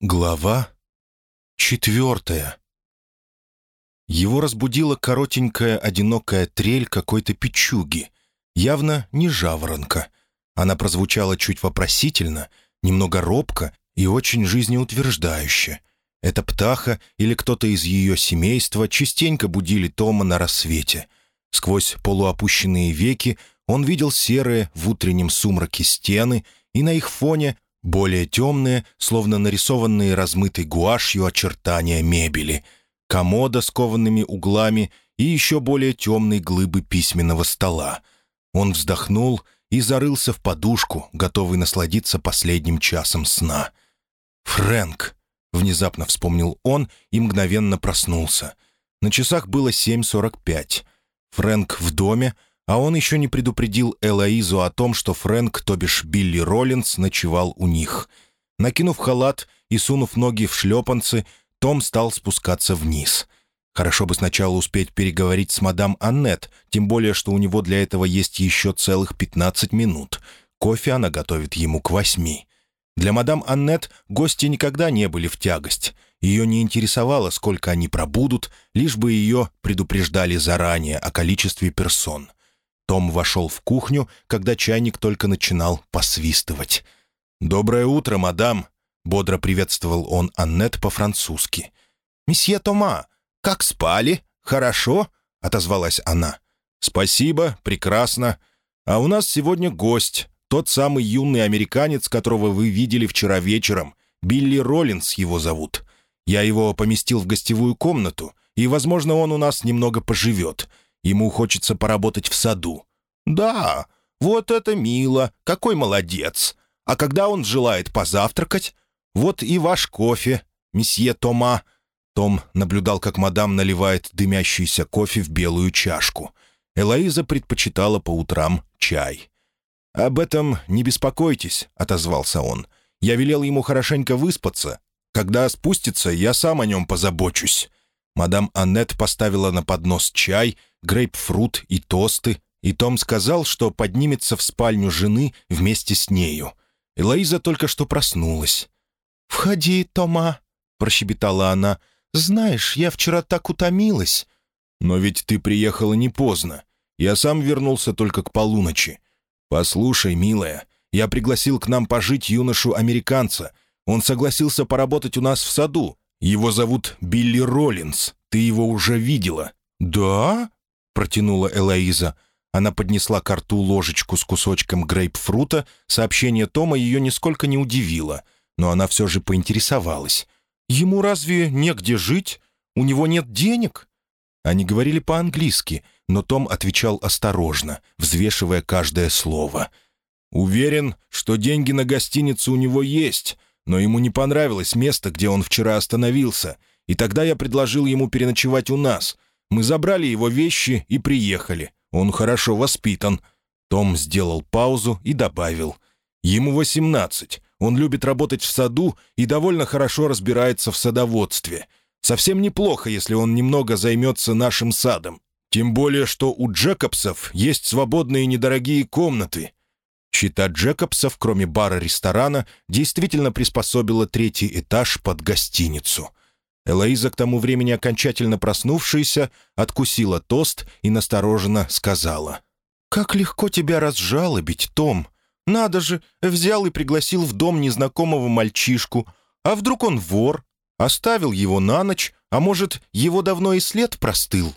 Глава четвертая. Его разбудила коротенькая одинокая трель какой-то печуги, явно не жаворонка. Она прозвучала чуть вопросительно, немного робко и очень жизнеутверждающе. Эта птаха или кто-то из ее семейства частенько будили Тома на рассвете. Сквозь полуопущенные веки он видел серые в утреннем сумраке стены, и на их фоне — более темные, словно нарисованные размытой гуашью очертания мебели, комода с коваными углами и еще более темные глыбы письменного стола. Он вздохнул и зарылся в подушку, готовый насладиться последним часом сна. «Фрэнк!» — внезапно вспомнил он и мгновенно проснулся. На часах было 7.45. Фрэнк в доме — а он еще не предупредил Элоизу о том, что Фрэнк, то бишь Билли Роллинс, ночевал у них. Накинув халат и сунув ноги в шлепанцы, том стал спускаться вниз. Хорошо бы сначала успеть переговорить с мадам Аннет, тем более, что у него для этого есть еще целых 15 минут. Кофе она готовит ему к восьми. Для мадам Аннет гости никогда не были в тягость. Ее не интересовало, сколько они пробудут, лишь бы ее предупреждали заранее о количестве персон. Том вошел в кухню, когда чайник только начинал посвистывать. «Доброе утро, мадам!» — бодро приветствовал он Аннет по-французски. «Месье Тома, как спали? Хорошо?» — отозвалась она. «Спасибо, прекрасно. А у нас сегодня гость, тот самый юный американец, которого вы видели вчера вечером. Билли Роллинс его зовут. Я его поместил в гостевую комнату, и, возможно, он у нас немного поживет. Ему хочется поработать в саду». «Да, вот это мило, какой молодец. А когда он желает позавтракать? Вот и ваш кофе, месье Тома». Том наблюдал, как мадам наливает дымящийся кофе в белую чашку. Элоиза предпочитала по утрам чай. «Об этом не беспокойтесь», — отозвался он. «Я велел ему хорошенько выспаться. Когда спустится, я сам о нем позабочусь». Мадам Аннет поставила на поднос чай, грейпфрут и тосты, и Том сказал, что поднимется в спальню жены вместе с нею. Элоиза только что проснулась. «Входи, Тома», — прощебетала она. «Знаешь, я вчера так утомилась». «Но ведь ты приехала не поздно. Я сам вернулся только к полуночи. Послушай, милая, я пригласил к нам пожить юношу-американца. Он согласился поработать у нас в саду. Его зовут Билли Роллинс. Ты его уже видела». «Да?» — протянула Элоиза. Она поднесла к рту ложечку с кусочком грейпфрута. Сообщение Тома ее нисколько не удивило, но она все же поинтересовалась. «Ему разве негде жить? У него нет денег?» Они говорили по-английски, но Том отвечал осторожно, взвешивая каждое слово. «Уверен, что деньги на гостиницу у него есть, но ему не понравилось место, где он вчера остановился, и тогда я предложил ему переночевать у нас. Мы забрали его вещи и приехали. Он хорошо воспитан». Том сделал паузу и добавил. «Ему восемнадцать. Он любит работать в саду и довольно хорошо разбирается в садоводстве. Совсем неплохо, если он немного займется нашим садом. Тем более, что у Джекобсов есть свободные недорогие комнаты». Чита Джекобсов, кроме бара-ресторана, действительно приспособила третий этаж под гостиницу. Элоиза, к тому времени окончательно проснувшаяся, откусила тост и настороженно сказала. «Как легко тебя разжалобить, Том! Надо же, взял и пригласил в дом незнакомого мальчишку. А вдруг он вор? Оставил его на ночь, а может, его давно и след простыл?»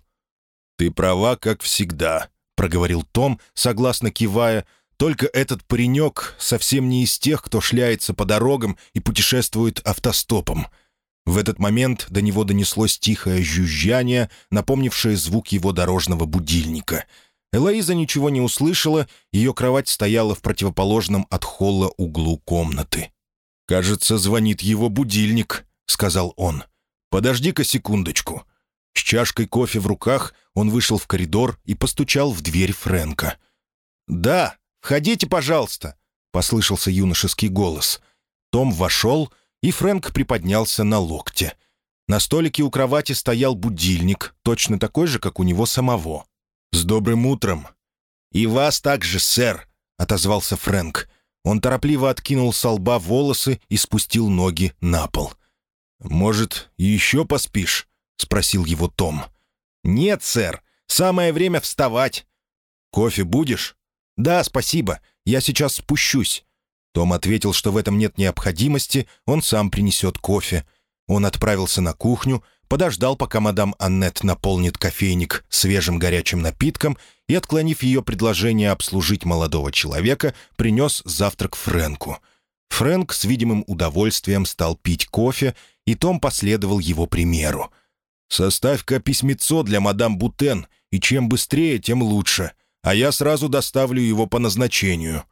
«Ты права, как всегда», — проговорил Том, согласно кивая, «только этот паренек совсем не из тех, кто шляется по дорогам и путешествует автостопом». В этот момент до него донеслось тихое жужжание, напомнившее звук его дорожного будильника. Элоиза ничего не услышала, ее кровать стояла в противоположном от холла углу комнаты. «Кажется, звонит его будильник», — сказал он. «Подожди-ка секундочку». С чашкой кофе в руках он вышел в коридор и постучал в дверь Фрэнка. «Да, входите, пожалуйста», — послышался юношеский голос. Том вошел и Фрэнк приподнялся на локте. На столике у кровати стоял будильник, точно такой же, как у него самого. «С добрым утром!» «И вас также, сэр!» — отозвался Фрэнк. Он торопливо откинул со лба волосы и спустил ноги на пол. «Может, еще поспишь?» — спросил его Том. «Нет, сэр. Самое время вставать». «Кофе будешь?» «Да, спасибо. Я сейчас спущусь». Том ответил, что в этом нет необходимости, он сам принесет кофе. Он отправился на кухню, подождал, пока мадам Аннет наполнит кофейник свежим горячим напитком и, отклонив ее предложение обслужить молодого человека, принес завтрак Фрэнку. Фрэнк с видимым удовольствием стал пить кофе, и Том последовал его примеру. «Составь-ка письмецо для мадам Бутен, и чем быстрее, тем лучше, а я сразу доставлю его по назначению».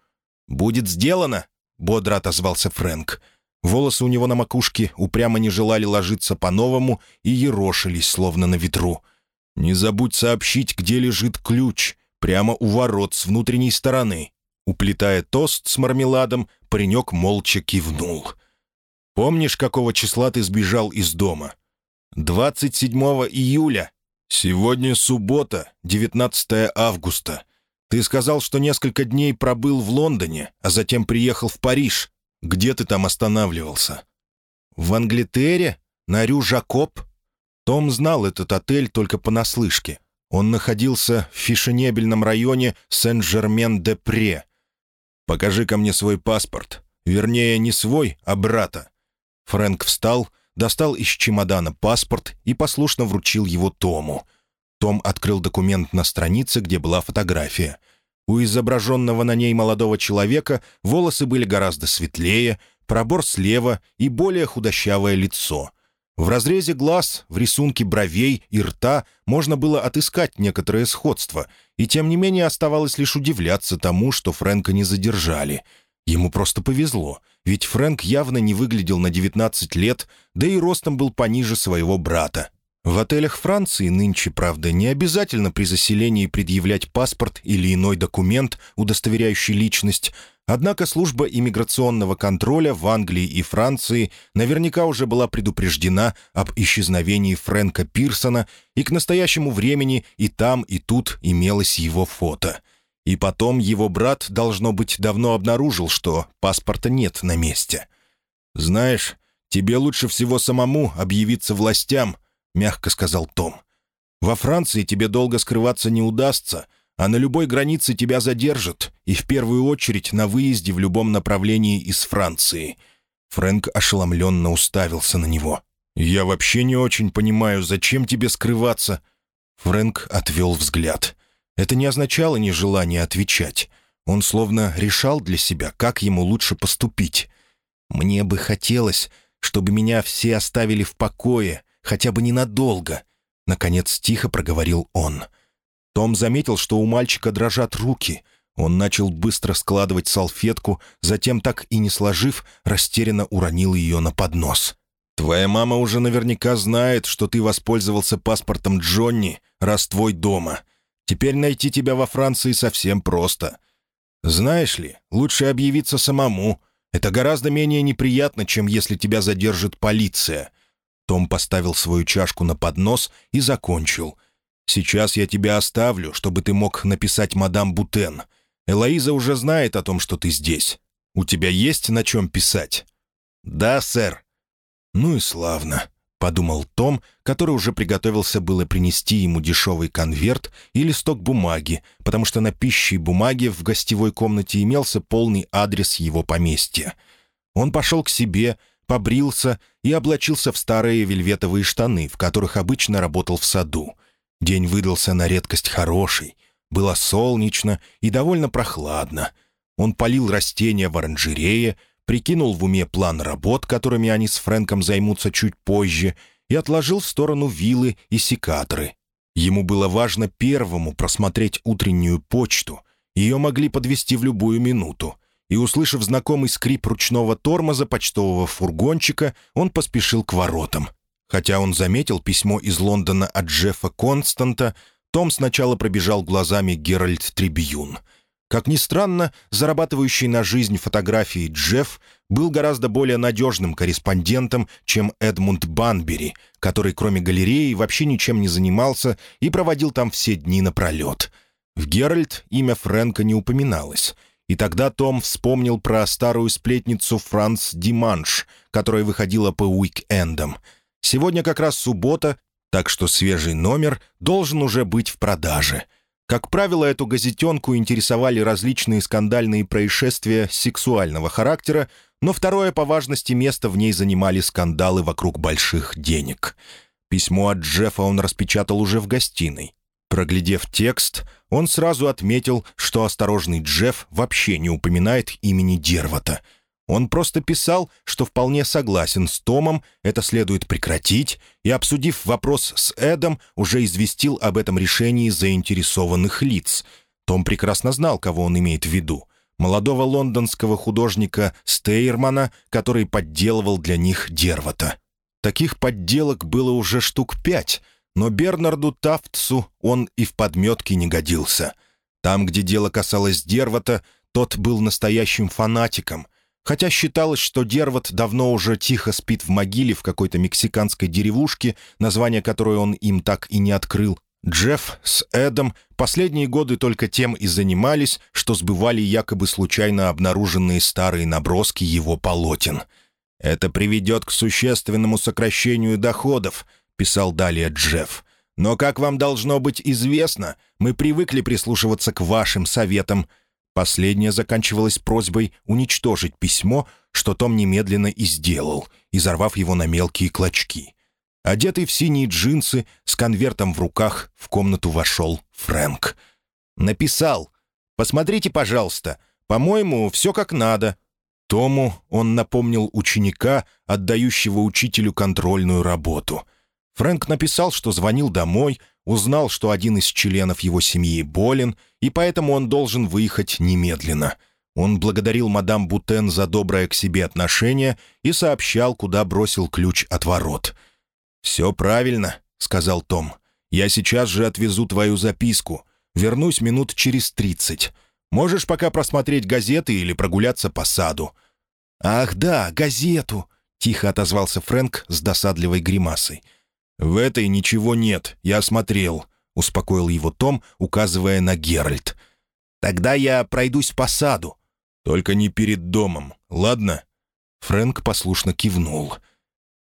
«Будет сделано», — бодро отозвался Фрэнк. Волосы у него на макушке упрямо не желали ложиться по-новому и ерошились, словно на ветру. «Не забудь сообщить, где лежит ключ, прямо у ворот с внутренней стороны». Уплетая тост с мармеладом, паренек молча кивнул. «Помнишь, какого числа ты сбежал из дома?» «27 июля. Сегодня суббота, 19 августа. Ты сказал, что несколько дней пробыл в Лондоне, а затем приехал в Париж. Где ты там останавливался?» «В Англитере? На Рю-Жакоб?» Том знал этот отель только понаслышке. Он находился в фешенебельном районе Сен-Жермен-де-Пре. «Покажи-ка мне свой паспорт. Вернее, не свой, а брата». Фрэнк встал, достал из чемодана паспорт и послушно вручил его Тому. Том открыл документ на странице, где была фотография. У изображенного на ней молодого человека волосы были гораздо светлее, пробор слева и более худощавое лицо. В разрезе глаз, в рисунке бровей и рта можно было отыскать некоторое сходство, и тем не менее оставалось лишь удивляться тому, что Фрэнка не задержали. Ему просто повезло, ведь Фрэнк явно не выглядел на 19 лет, да и ростом был пониже своего брата. В отелях Франции нынче, правда, не обязательно при заселении предъявлять паспорт или иной документ, удостоверяющий личность, однако служба иммиграционного контроля в Англии и Франции наверняка уже была предупреждена об исчезновении Фрэнка Пирсона, и к настоящему времени и там, и тут имелось его фото. И потом его брат, должно быть, давно обнаружил, что паспорта нет на месте. «Знаешь, тебе лучше всего самому объявиться властям», — мягко сказал Том. «Во Франции тебе долго скрываться не удастся, а на любой границе тебя задержат, и в первую очередь на выезде в любом направлении из Франции». Фрэнк ошеломленно уставился на него. «Я вообще не очень понимаю, зачем тебе скрываться?» Фрэнк отвел взгляд. Это не означало нежелание отвечать. Он словно решал для себя, как ему лучше поступить. «Мне бы хотелось, чтобы меня все оставили в покое, хотя бы ненадолго», — наконец тихо проговорил он. Том заметил, что у мальчика дрожат руки. Он начал быстро складывать салфетку, затем, так и не сложив, растерянно уронил ее на поднос. «Твоя мама уже наверняка знает, что ты воспользовался паспортом Джонни, раз твой дома. Теперь найти тебя во Франции совсем просто. Знаешь ли, лучше объявиться самому. Это гораздо менее неприятно, чем если тебя задержит полиция. Том поставил свою чашку на поднос и закончил. «Сейчас я тебя оставлю, чтобы ты мог написать мадам Бутен. Элоиза уже знает о том, что ты здесь. У тебя есть на чем писать?» «Да, сэр». «Ну и славно», — подумал Том, который уже приготовился было принести ему дешевый конверт и листок бумаги, потому что на пище и бумаге в гостевой комнате имелся полный адрес его поместья. Он пошел к себе, побрился и облачился в старые вельветовые штаны, в которых обычно работал в саду. День выдался на редкость хороший. Было солнечно и довольно прохладно. Он полил растения в оранжерее, прикинул в уме план работ, которыми они с Фрэнком займутся чуть позже, и отложил в сторону вилы и секаторы. Ему было важно первому просмотреть утреннюю почту. Ее могли подвести в любую минуту и, услышав знакомый скрип ручного тормоза почтового фургончика, он поспешил к воротам. Хотя он заметил письмо из Лондона от Джеффа Константа, том сначала пробежал глазами Геральт Трибьюн. Как ни странно, зарабатывающий на жизнь фотографии Джефф был гораздо более надежным корреспондентом, чем Эдмунд Банбери, который кроме галереи вообще ничем не занимался и проводил там все дни напролет. В Геральт имя Фрэнка не упоминалось — И тогда Том вспомнил про старую сплетницу Франц Диманш, которая выходила по уик-эндам. Сегодня как раз суббота, так что свежий номер должен уже быть в продаже. Как правило, эту газетенку интересовали различные скандальные происшествия сексуального характера, но второе по важности место в ней занимали скандалы вокруг больших денег. Письмо от Джеффа он распечатал уже в гостиной. Проглядев текст, он сразу отметил, что осторожный Джефф вообще не упоминает имени Дервата. Он просто писал, что вполне согласен с Томом, это следует прекратить, и, обсудив вопрос с Эдом, уже известил об этом решении заинтересованных лиц. Том прекрасно знал, кого он имеет в виду. Молодого лондонского художника Стейермана, который подделывал для них Дервата. Таких подделок было уже штук пять — но Бернарду Тафтсу он и в подметке не годился. Там, где дело касалось Дервата, тот был настоящим фанатиком, хотя считалось, что Дерват давно уже тихо спит в могиле в какой-то мексиканской деревушке, название которой он им так и не открыл. Джефф с Эдом последние годы только тем и занимались, что сбывали якобы случайно обнаруженные старые наброски его полотен. «Это приведет к существенному сокращению доходов», писал далее Джефф. «Но, как вам должно быть известно, мы привыкли прислушиваться к вашим советам». Последнее заканчивалось просьбой уничтожить письмо, что Том немедленно и сделал, изорвав его на мелкие клочки. Одетый в синие джинсы, с конвертом в руках, в комнату вошел Фрэнк. Написал «Посмотрите, пожалуйста, по-моему, все как надо». Тому он напомнил ученика, отдающего учителю контрольную работу — Фрэнк написал, что звонил домой, узнал, что один из членов его семьи болен, и поэтому он должен выехать немедленно. Он благодарил мадам Бутен за доброе к себе отношение и сообщал, куда бросил ключ от ворот. «Все правильно», — сказал Том. «Я сейчас же отвезу твою записку. Вернусь минут через тридцать. Можешь пока просмотреть газеты или прогуляться по саду». «Ах да, газету!» — тихо отозвался Фрэнк с досадливой гримасой. «В этой ничего нет, я смотрел», — успокоил его Том, указывая на Геральт. «Тогда я пройдусь по саду». «Только не перед домом, ладно?» Фрэнк послушно кивнул.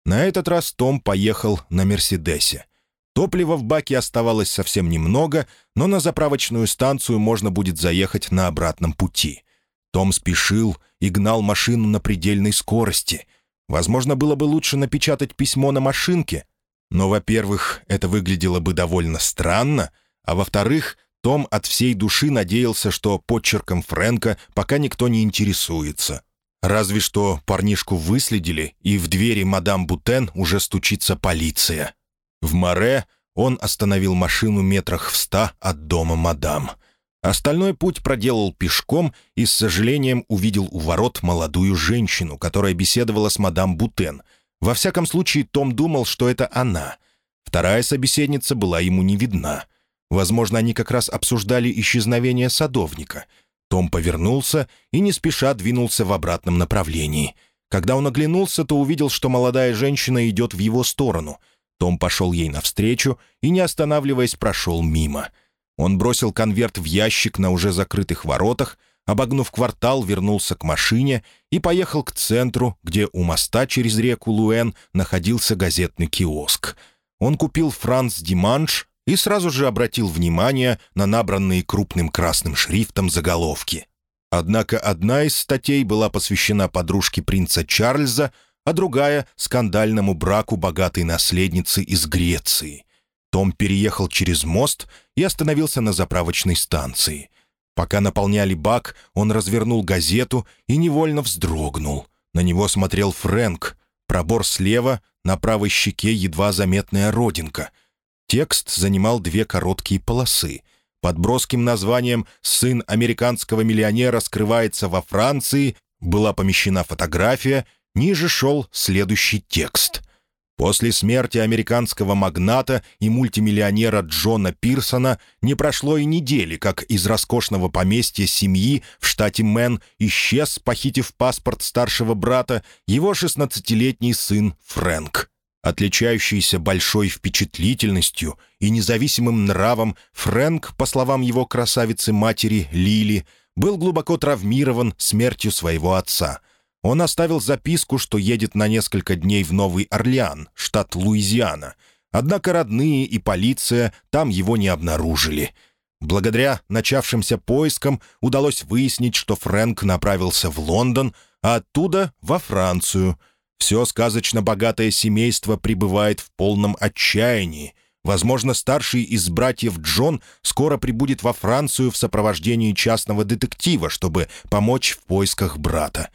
На этот раз Том поехал на «Мерседесе». Топлива в баке оставалось совсем немного, но на заправочную станцию можно будет заехать на обратном пути. Том спешил и гнал машину на предельной скорости. Возможно, было бы лучше напечатать письмо на машинке, но, во-первых, это выглядело бы довольно странно, а во-вторых, том от всей души надеялся, что подчерком Фрэнка пока никто не интересуется. Разве что парнишку выследили, и в двери мадам Бутен уже стучится полиция. В Море он остановил машину метрах в ста от дома мадам. Остальной путь проделал пешком и с сожалением увидел у ворот молодую женщину, которая беседовала с мадам Бутен — во всяком случае, Том думал, что это она. Вторая собеседница была ему не видна. Возможно, они как раз обсуждали исчезновение садовника. Том повернулся и не спеша двинулся в обратном направлении. Когда он оглянулся, то увидел, что молодая женщина идет в его сторону. Том пошел ей навстречу и, не останавливаясь, прошел мимо. Он бросил конверт в ящик на уже закрытых воротах, обогнув квартал, вернулся к машине и поехал к центру, где у моста через реку Луэн находился газетный киоск. Он купил «Франц Диманш» и сразу же обратил внимание на набранные крупным красным шрифтом заголовки. Однако одна из статей была посвящена подружке принца Чарльза, а другая — скандальному браку богатой наследницы из Греции. Том переехал через мост и остановился на заправочной станции — Пока наполняли бак, он развернул газету и невольно вздрогнул. На него смотрел Фрэнк. Пробор слева, на правой щеке едва заметная родинка. Текст занимал две короткие полосы. Под броским названием «Сын американского миллионера скрывается во Франции» была помещена фотография, ниже шел следующий текст. После смерти американского магната и мультимиллионера Джона Пирсона не прошло и недели, как из роскошного поместья семьи в штате Мэн исчез, похитив паспорт старшего брата, его 16-летний сын Фрэнк. Отличающийся большой впечатлительностью и независимым нравом, Фрэнк, по словам его красавицы-матери Лили, был глубоко травмирован смертью своего отца. Он оставил записку, что едет на несколько дней в Новый Орлеан, штат Луизиана. Однако родные и полиция там его не обнаружили. Благодаря начавшимся поискам удалось выяснить, что Фрэнк направился в Лондон, а оттуда — во Францию. Все сказочно богатое семейство пребывает в полном отчаянии. Возможно, старший из братьев Джон скоро прибудет во Францию в сопровождении частного детектива, чтобы помочь в поисках брата.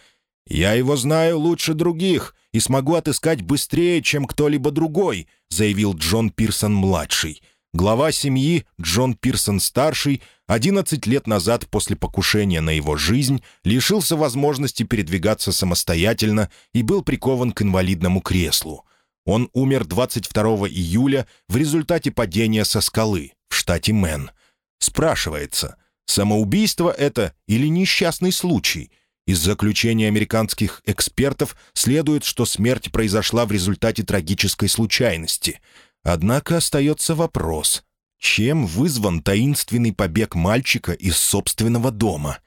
«Я его знаю лучше других и смогу отыскать быстрее, чем кто-либо другой», заявил Джон Пирсон-младший — Глава семьи Джон Пирсон-старший 11 лет назад после покушения на его жизнь лишился возможности передвигаться самостоятельно и был прикован к инвалидному креслу. Он умер 22 июля в результате падения со скалы в штате Мэн. Спрашивается, самоубийство это или несчастный случай? Из заключения американских экспертов следует, что смерть произошла в результате трагической случайности – Однако остается вопрос, чем вызван таинственный побег мальчика из собственного дома?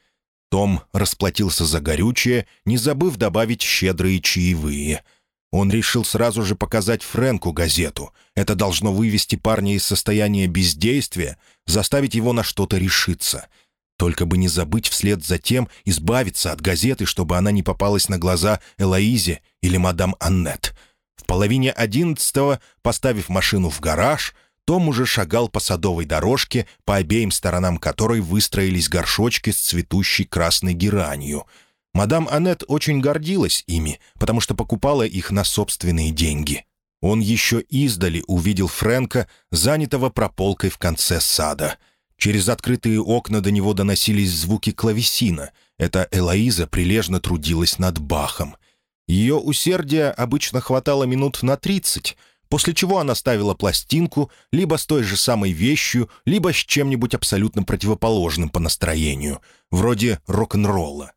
Том расплатился за горючее, не забыв добавить щедрые чаевые. Он решил сразу же показать Фрэнку газету. Это должно вывести парня из состояния бездействия, заставить его на что-то решиться. Только бы не забыть вслед за тем избавиться от газеты, чтобы она не попалась на глаза Элоизе или мадам Аннет — в половине одиннадцатого, поставив машину в гараж, том уже шагал по садовой дорожке, по обеим сторонам которой выстроились горшочки с цветущей красной геранью. Мадам Аннет очень гордилась ими, потому что покупала их на собственные деньги. Он еще издали увидел Фрэнка, занятого прополкой в конце сада. Через открытые окна до него доносились звуки клавесина. Это Элоиза прилежно трудилась над Бахом — ее усердия обычно хватало минут на тридцать, после чего она ставила пластинку либо с той же самой вещью, либо с чем-нибудь абсолютно противоположным по настроению, вроде рок-н-ролла.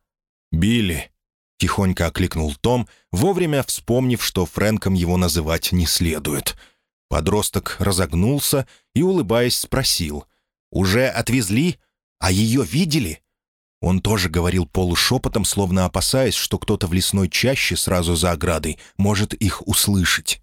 «Билли», — тихонько окликнул Том, вовремя вспомнив, что Фрэнком его называть не следует. Подросток разогнулся и, улыбаясь, спросил. «Уже отвезли? А ее видели?» Он тоже говорил полушепотом, словно опасаясь, что кто-то в лесной чаще сразу за оградой может их услышать.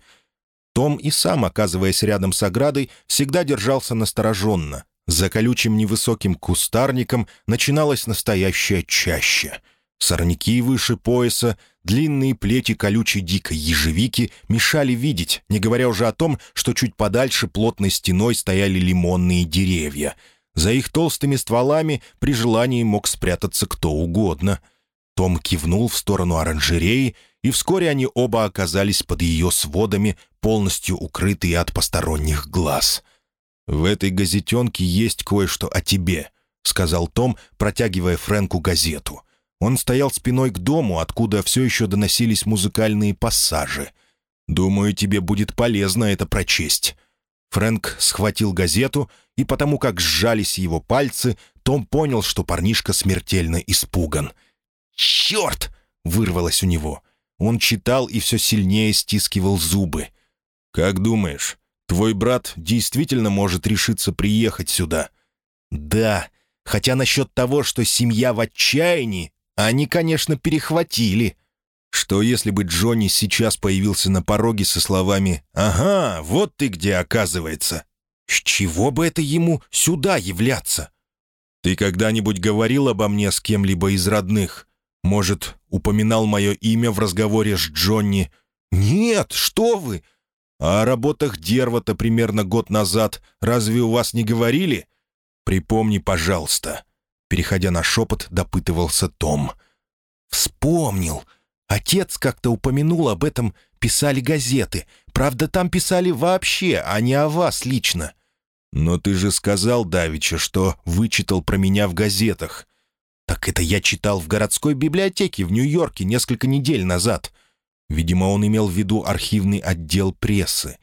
Том и сам, оказываясь рядом с оградой, всегда держался настороженно. За колючим невысоким кустарником начиналась настоящая чаща. Сорняки выше пояса, длинные плети колючей дикой ежевики мешали видеть, не говоря уже о том, что чуть подальше плотной стеной стояли лимонные деревья — за их толстыми стволами при желании мог спрятаться кто угодно. Том кивнул в сторону оранжереи, и вскоре они оба оказались под ее сводами, полностью укрытые от посторонних глаз. «В этой газетенке есть кое-что о тебе», — сказал Том, протягивая Фрэнку газету. Он стоял спиной к дому, откуда все еще доносились музыкальные пассажи. «Думаю, тебе будет полезно это прочесть». Фрэнк схватил газету, и потому как сжались его пальцы, Том понял, что парнишка смертельно испуган. «Черт!» — вырвалось у него. Он читал и все сильнее стискивал зубы. «Как думаешь, твой брат действительно может решиться приехать сюда?» «Да, хотя насчет того, что семья в отчаянии, они, конечно, перехватили». Что если бы Джонни сейчас появился на пороге со словами «Ага, вот ты где, оказывается». С чего бы это ему сюда являться? Ты когда-нибудь говорил обо мне с кем-либо из родных? Может, упоминал мое имя в разговоре с Джонни? Нет, что вы! А о работах Дервата примерно год назад разве у вас не говорили? Припомни, пожалуйста. Переходя на шепот, допытывался Том. «Вспомнил. Отец как-то упомянул об этом, писали газеты. Правда, там писали вообще, а не о вас лично. Но ты же сказал, Давича, что вычитал про меня в газетах. Так это я читал в городской библиотеке в Нью-Йорке несколько недель назад. Видимо, он имел в виду архивный отдел прессы.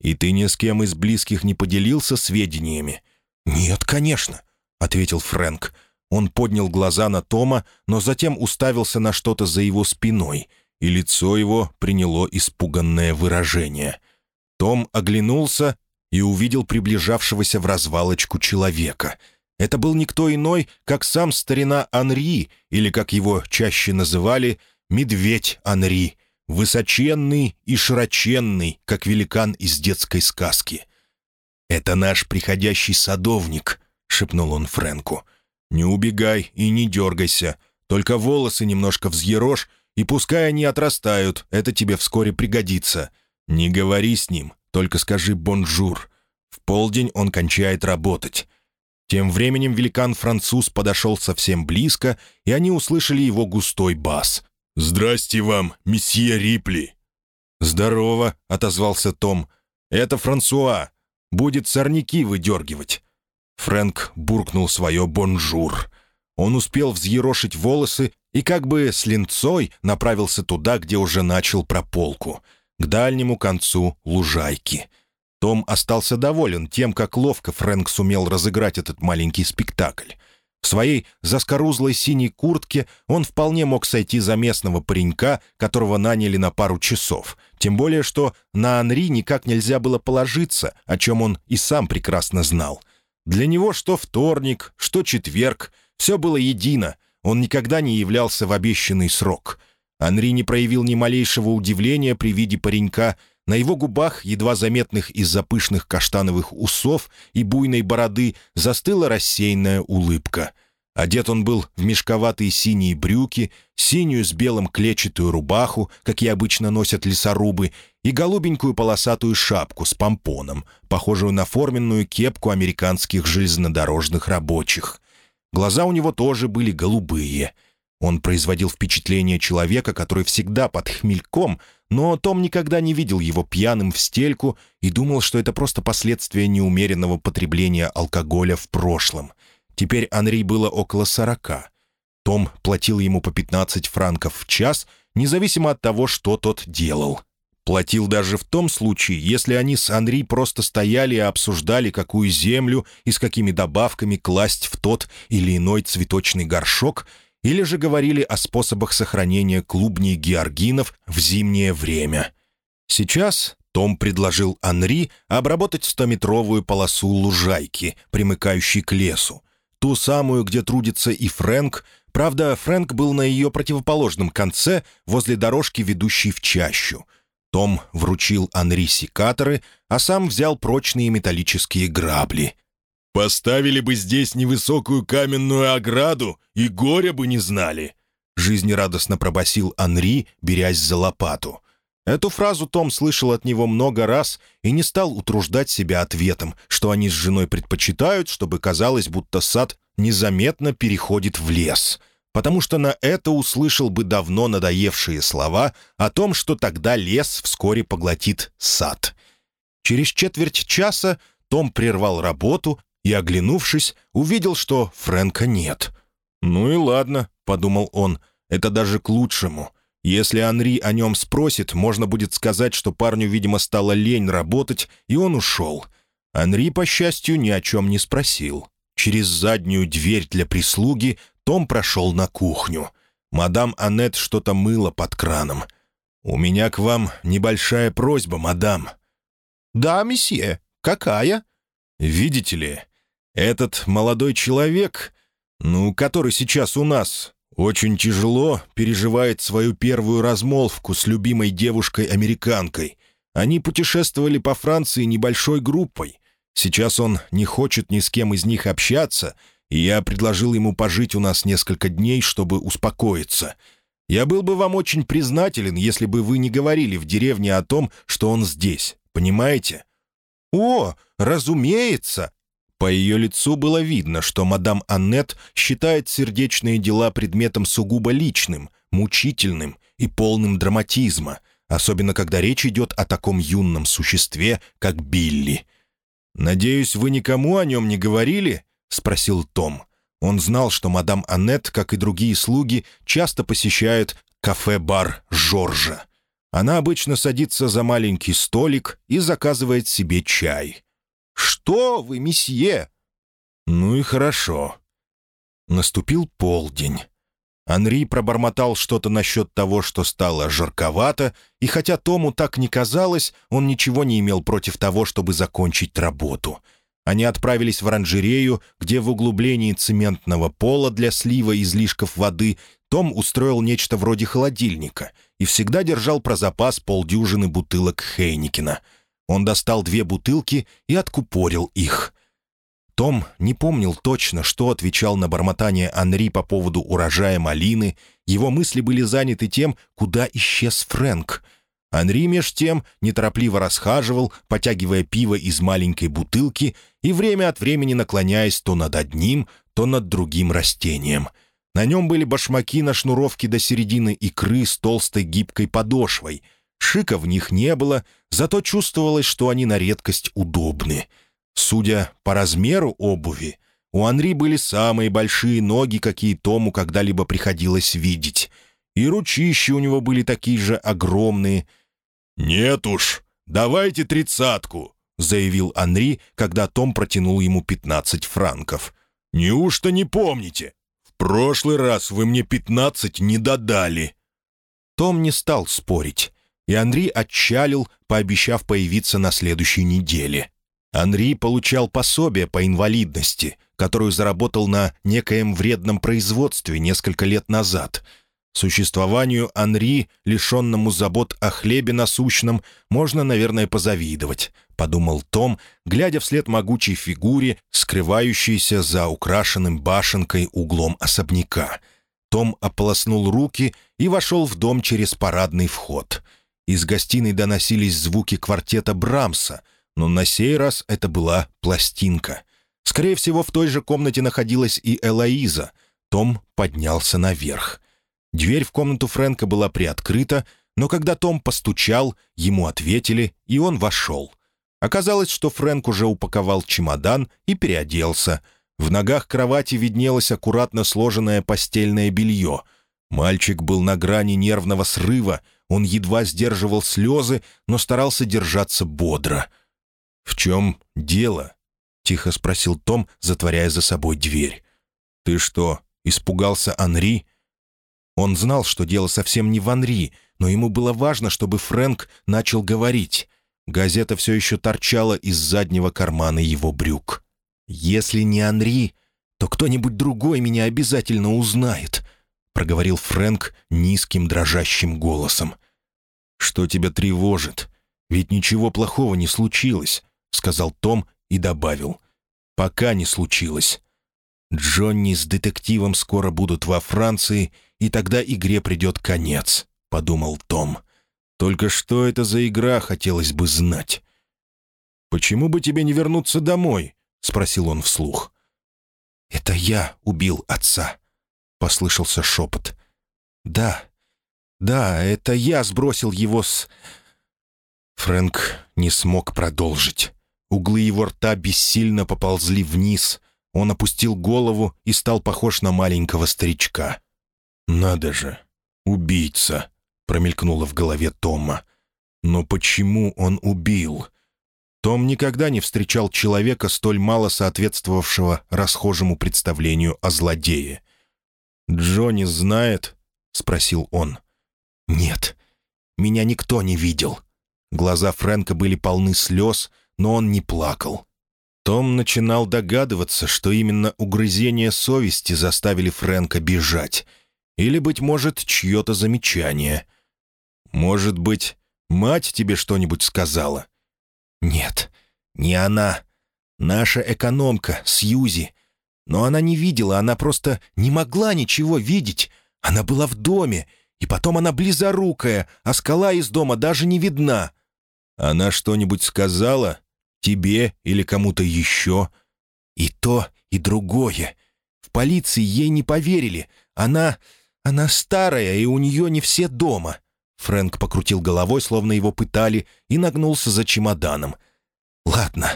И ты ни с кем из близких не поделился сведениями? «Нет, конечно», — ответил Фрэнк. Он поднял глаза на Тома, но затем уставился на что-то за его спиной, и лицо его приняло испуганное выражение. Том оглянулся и увидел приближавшегося в развалочку человека. Это был никто иной, как сам старина Анри, или, как его чаще называли, «медведь Анри», высоченный и широченный, как великан из детской сказки. «Это наш приходящий садовник», — шепнул он Фрэнку. «Не убегай и не дергайся, только волосы немножко взъерошь, и пускай они отрастают, это тебе вскоре пригодится. Не говори с ним, только скажи «bonjour». В полдень он кончает работать. Тем временем великан-француз подошел совсем близко, и они услышали его густой бас. «Здрасте вам, месье Рипли!» «Здорово», — отозвался Том. «Это Франсуа. Будет сорняки выдергивать». Фрэнк буркнул свое «bonjour». Он успел взъерошить волосы и как бы с ленцой направился туда, где уже начал прополку, к дальнему концу лужайки. Том остался доволен тем, как ловко Фрэнк сумел разыграть этот маленький спектакль. В своей заскорузлой синей куртке он вполне мог сойти за местного паренька, которого наняли на пару часов. Тем более, что на Анри никак нельзя было положиться, о чем он и сам прекрасно знал. Для него что вторник, что четверг — все было едино. Он никогда не являлся в обещанный срок. Анри не проявил ни малейшего удивления при виде паренька, на его губах, едва заметных из-за пышных каштановых усов и буйной бороды, застыла рассеянная улыбка. Одет он был в мешковатые синие брюки, синюю с белым клетчатую рубаху, какие обычно носят лесорубы, и голубенькую полосатую шапку с помпоном, похожую на форменную кепку американских железнодорожных рабочих. Глаза у него тоже были голубые — он производил впечатление человека, который всегда под хмельком, но Том никогда не видел его пьяным в стельку и думал, что это просто последствия неумеренного потребления алкоголя в прошлом. Теперь Анри было около сорока. Том платил ему по 15 франков в час, независимо от того, что тот делал. Платил даже в том случае, если они с Анри просто стояли и обсуждали, какую землю и с какими добавками класть в тот или иной цветочный горшок — или же говорили о способах сохранения клубней георгинов в зимнее время. Сейчас том предложил Анри обработать стометровую полосу лужайки, примыкающей к лесу, ту самую, где трудится и Фрэнк, правда, Фрэнк был на ее противоположном конце, возле дорожки, ведущей в чащу. Том вручил Анри секаторы, а сам взял прочные металлические грабли — Поставили бы здесь невысокую каменную ограду, и горя бы не знали!» Жизнерадостно пробасил Анри, берясь за лопату. Эту фразу Том слышал от него много раз и не стал утруждать себя ответом, что они с женой предпочитают, чтобы казалось, будто сад незаметно переходит в лес, потому что на это услышал бы давно надоевшие слова о том, что тогда лес вскоре поглотит сад. Через четверть часа том прервал работу и, оглянувшись, увидел, что Фрэнка нет. «Ну и ладно», — подумал он, — «это даже к лучшему. Если Анри о нем спросит, можно будет сказать, что парню, видимо, стало лень работать, и он ушел». Анри, по счастью, ни о чем не спросил. Через заднюю дверь для прислуги Том прошел на кухню. Мадам Аннет что-то мыла под краном. «У меня к вам небольшая просьба, мадам». «Да, месье. Какая?» «Видите ли, этот молодой человек, ну, который сейчас у нас, очень тяжело переживает свою первую размолвку с любимой девушкой-американкой. Они путешествовали по Франции небольшой группой. Сейчас он не хочет ни с кем из них общаться, и я предложил ему пожить у нас несколько дней, чтобы успокоиться. Я был бы вам очень признателен, если бы вы не говорили в деревне о том, что он здесь. Понимаете?» «О, разумеется!» По ее лицу было видно, что мадам Аннет считает сердечные дела предметом сугубо личным, мучительным и полным драматизма, особенно когда речь идет о таком юном существе, как Билли. «Надеюсь, вы никому о нем не говорили?» — спросил Том. Он знал, что мадам Аннет, как и другие слуги, часто посещает кафе-бар «Жоржа». Она обычно садится за маленький столик и заказывает себе чай. «Что вы, месье?» «Ну и хорошо». Наступил полдень. Анри пробормотал что-то насчет того, что стало жарковато, и хотя Тому так не казалось, он ничего не имел против того, чтобы закончить работу. они отправились в оранжерею, где в углублении цементного пола для слива излишков воды Том устроил нечто вроде холодильника и всегда держал про запас полдюжины бутылок Хейникина. Он достал две бутылки и откупорил их. Том не помнил точно, что отвечал на бормотание Анри по поводу урожая малины. Его мысли были заняты тем, куда исчез Фрэнк. Анри меж тем неторопливо расхаживал, потягивая пиво из маленькой бутылки и время от времени наклоняясь то над одним, то над другим растением. На нем были башмаки на шнуровке до середины икры с толстой гибкой подошвой. Шика в них не было, зато чувствовалось, что они на редкость удобны — Судя по размеру обуви, у Анри были самые большие ноги, какие Тому когда-либо приходилось видеть. И ручища у него были такие же огромные. «Нет уж, давайте тридцатку», — заявил Анри, когда Том протянул ему пятнадцать франков. «Неужто не помните? В прошлый раз вы мне пятнадцать не додали». Том не стал спорить, и Анри отчалил, пообещав появиться на следующей неделе. Анри получал пособие по инвалидности, которую заработал на некоем вредном производстве несколько лет назад. Существованию Анри, лишенному забот о хлебе насущном, можно, наверное, позавидовать, подумал Том, глядя вслед могучей фигуре, скрывающейся за украшенным башенкой углом особняка. Том ополоснул руки и вошел в дом через парадный вход. Из гостиной доносились звуки квартета Брамса — но на сей раз это была пластинка. Скорее всего, в той же комнате находилась и Элоиза. Том поднялся наверх. Дверь в комнату Фрэнка была приоткрыта, но когда Том постучал, ему ответили, и он вошел. Оказалось, что Фрэнк уже упаковал чемодан и переоделся. В ногах кровати виднелось аккуратно сложенное постельное белье. Мальчик был на грани нервного срыва, он едва сдерживал слезы, но старался держаться бодро — «В чем дело?» — тихо спросил Том, затворяя за собой дверь. «Ты что, испугался Анри?» Он знал, что дело совсем не в Анри, но ему было важно, чтобы Фрэнк начал говорить. Газета все еще торчала из заднего кармана его брюк. «Если не Анри, то кто-нибудь другой меня обязательно узнает», — проговорил Фрэнк низким дрожащим голосом. «Что тебя тревожит? Ведь ничего плохого не случилось. — сказал Том и добавил. «Пока не случилось. Джонни с детективом скоро будут во Франции, и тогда игре придет конец», — подумал Том. «Только что это за игра, хотелось бы знать». «Почему бы тебе не вернуться домой?» — спросил он вслух. «Это я убил отца», — послышался шепот. «Да, да, это я сбросил его с...» Фрэнк не смог продолжить. Углы его рта бессильно поползли вниз. Он опустил голову и стал похож на маленького старичка. «Надо же! Убийца!» — промелькнуло в голове Тома. «Но почему он убил?» Том никогда не встречал человека, столь мало соответствовавшего расхожему представлению о злодее. «Джонни знает?» — спросил он. «Нет, меня никто не видел». Глаза Фрэнка были полны слез, но он не плакал. Том начинал догадываться, что именно угрызения совести заставили Фрэнка бежать. Или, быть может, чье-то замечание. «Может быть, мать тебе что-нибудь сказала?» «Нет, не она. Наша экономка, Сьюзи. Но она не видела, она просто не могла ничего видеть. Она была в доме, и потом она близорукая, а скала из дома даже не видна». «Она что-нибудь сказала?» Тебе или кому-то еще? И то, и другое. В полиции ей не поверили. Она... она старая, и у нее не все дома». Фрэнк покрутил головой, словно его пытали, и нагнулся за чемоданом. «Ладно,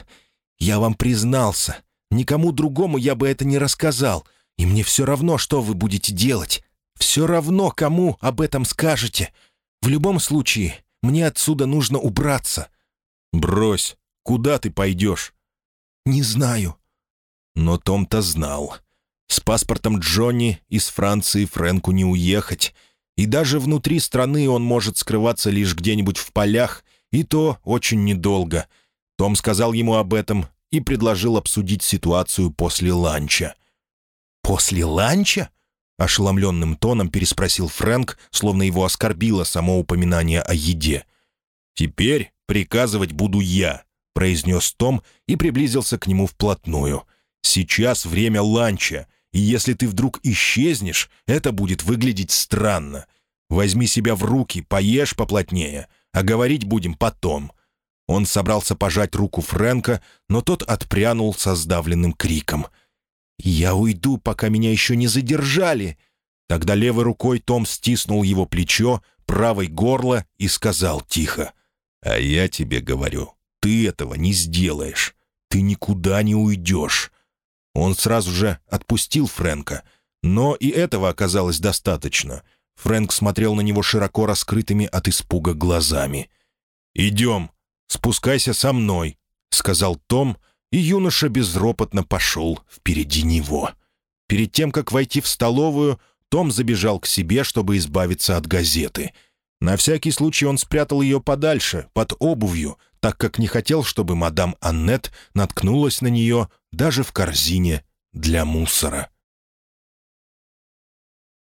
я вам признался. Никому другому я бы это не рассказал. И мне все равно, что вы будете делать. Все равно, кому об этом скажете. В любом случае, мне отсюда нужно убраться». «Брось. Куда ты пойдешь?» «Не знаю». Но Том-то знал. С паспортом Джонни из Франции Фрэнку не уехать. И даже внутри страны он может скрываться лишь где-нибудь в полях, и то очень недолго. Том сказал ему об этом, и предложил обсудить ситуацию после ланча. «После ланча?» — ошеломленным тоном переспросил Фрэнк, словно его оскорбило само упоминание о еде. «Теперь приказывать буду я», — произнес Том и приблизился к нему вплотную. «Сейчас время ланча, и если ты вдруг исчезнешь, это будет выглядеть странно. Возьми себя в руки, поешь поплотнее, а говорить будем потом». Он собрался пожать руку Фрэнка, но тот отпрянул со сдавленным криком. «Я уйду, пока меня еще не задержали!» Тогда левой рукой Том стиснул его плечо, правой горло и сказал тихо. «А я тебе говорю, ты этого не сделаешь. Ты никуда не уйдешь». Он сразу же отпустил Фрэнка, но и этого оказалось достаточно. Фрэнк смотрел на него широко раскрытыми от испуга глазами. «Идем», «Спускайся со мной», — сказал Том, и юноша безропотно пошел впереди него. Перед тем, как войти в столовую, том забежал к себе, чтобы избавиться от газеты. На всякий случай он спрятал ее подальше, под обувью, так как не хотел, чтобы мадам Аннет наткнулась на нее даже в корзине для мусора.